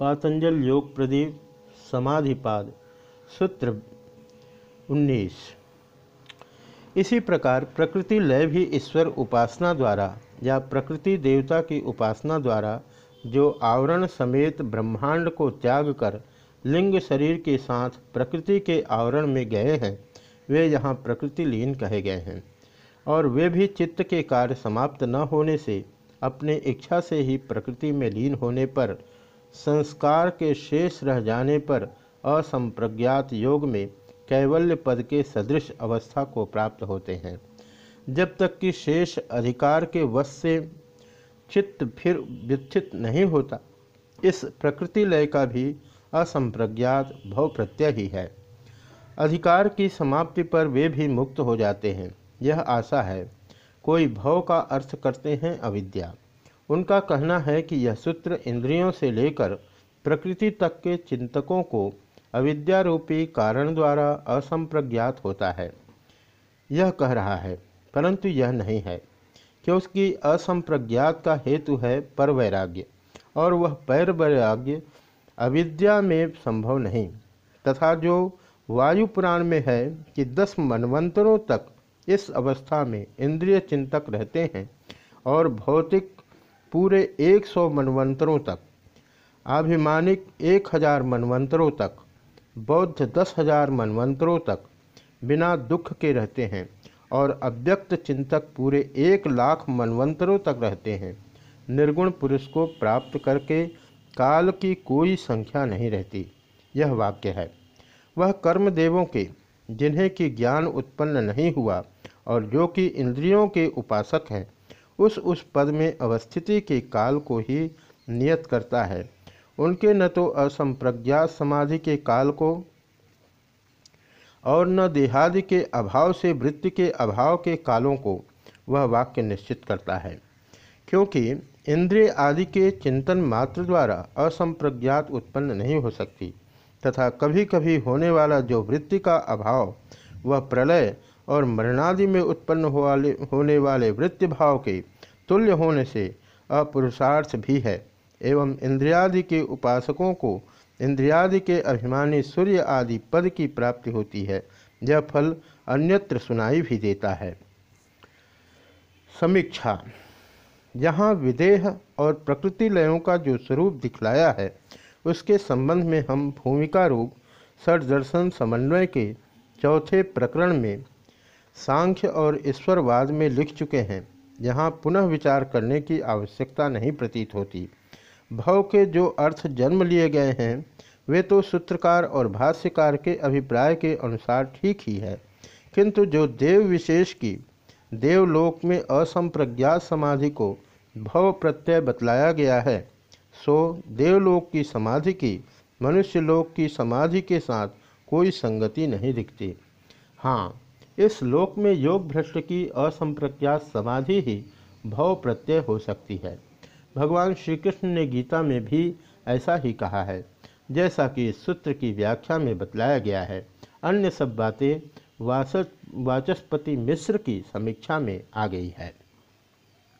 पातंजल योग प्रदीप, समाधिपाद, सूत्र 19 इसी प्रकार प्रकृति लय भी ईश्वर उपासना द्वारा या प्रकृति देवता की उपासना द्वारा, जो आवरण समेत ब्रह्मांड को त्याग कर लिंग शरीर के साथ प्रकृति के आवरण में गए हैं, वे यहाँ प्रकृति लीन कहे गए हैं। और वे भी चित्त के कार्य समाप्त न होने से, अपने इच्छा से ही प्रकृति में लीन होने पर संस्कार के शेष रह जाने पर असंप्रज्ञात योग में कैवल्य पद के सदृश अवस्था को प्राप्त होते हैं। जब तक कि शेष अधिकार के वश से चित्त फिर व्युत्थित नहीं होता, इस प्रकृति लय का भी असंप्रज्ञात भव प्रत्यय ही है। अधिकार की समाप्ति पर वे भी मुक्त हो जाते हैं। यह आशा है, कोई भव का अर्थ करते हैं अविद्या। उनका कहना है कि यह सूत्र इंद्रियों से लेकर प्रकृति तक के चिंतकों को अविद्यारूपी कारण द्वारा असंप्रज्ञात होता है। यह कह रहा है, परंतु यह नहीं है क्योंकि असंप्रज्ञात का हेतु है पर वैराग्य और वह पैर वैराग्य अविद्या में संभव नहीं, तथा जो वायु पुराण में है कि दस मनवंतरों तक इस अवस्था में इंद्रिय चिंतक रहते हैं और भौतिक पूरे एक सौ मनवंतरों तक, आभिमानिक एक हज़ार मनवंतरों तक, बौद्ध दस हज़ार मनवंतरों तक बिना दुख के रहते हैं और अव्यक्त चिंतक पूरे एक लाख मनवंतरों तक रहते हैं। निर्गुण पुरुष को प्राप्त करके काल की कोई संख्या नहीं रहती। यह वाक्य है। वह कर्म देवों के, जिन्हें कि ज्ञान उत्पन्न नहीं हुआ और जो कि इंद्रियों के उपासक हैं उस उस पद में अवस्थिति के काल को ही नियत करता है। उनके न तो असंप्रज्ञात समाधि के काल को और न देहादि के अभाव से वृत्ति के अभाव के कालों को वह वाक्य निश्चित करता है। क्योंकि इंद्रिय आदि के चिंतन मात्र द्वारा असंप्रज्ञात उत्पन्न नहीं हो सकती, तथा कभी कभी होने वाला जो वृत्ति का अभाव, वह प्रलय और मरणादि में उत्पन्न वाले होने वाले वृत्ति भाव के तुल्य होने से अपुरुषार्थ भी है। एवं इंद्रियादि के उपासकों को इंद्रियादि के अभिमानी सूर्य आदि पद की प्राप्ति होती है। यह फल अन्यत्र सुनाई भी देता है। समीक्षा। यहाँ विदेह और प्रकृति लयों का जो स्वरूप दिखलाया है, उसके संबंध में हम भूमिका रूप षडदर्शन समन्वय के चौथे प्रकरण में सांख्य और ईश्वरवाद में लिख चुके हैं। यहाँ पुनः विचार करने की आवश्यकता नहीं प्रतीत होती। भव के जो अर्थ जन्म लिए गए हैं, वे तो सूत्रकार और भाष्यकार के अभिप्राय के अनुसार ठीक ही है। किंतु जो देव विशेष की, देवलोक में असंप्रज्ञात समाधि को भव प्रत्यय बतलाया गया है, सो देवलोक की समाधि की, मनुष्यलोक की समाधि के साथ कोई संगति नहीं दिखती। हाँ इस लोक में योग भ्रष्ट की असंप्रज्ञात समाधि ही भव प्रत्यय हो सकती है। भगवान श्री कृष्ण ने गीता में भी ऐसा ही कहा है, जैसा कि इस सूत्र की व्याख्या में बतलाया गया है। अन्य सब बातें वाचस्पति मिश्र की समीक्षा में आ गई है।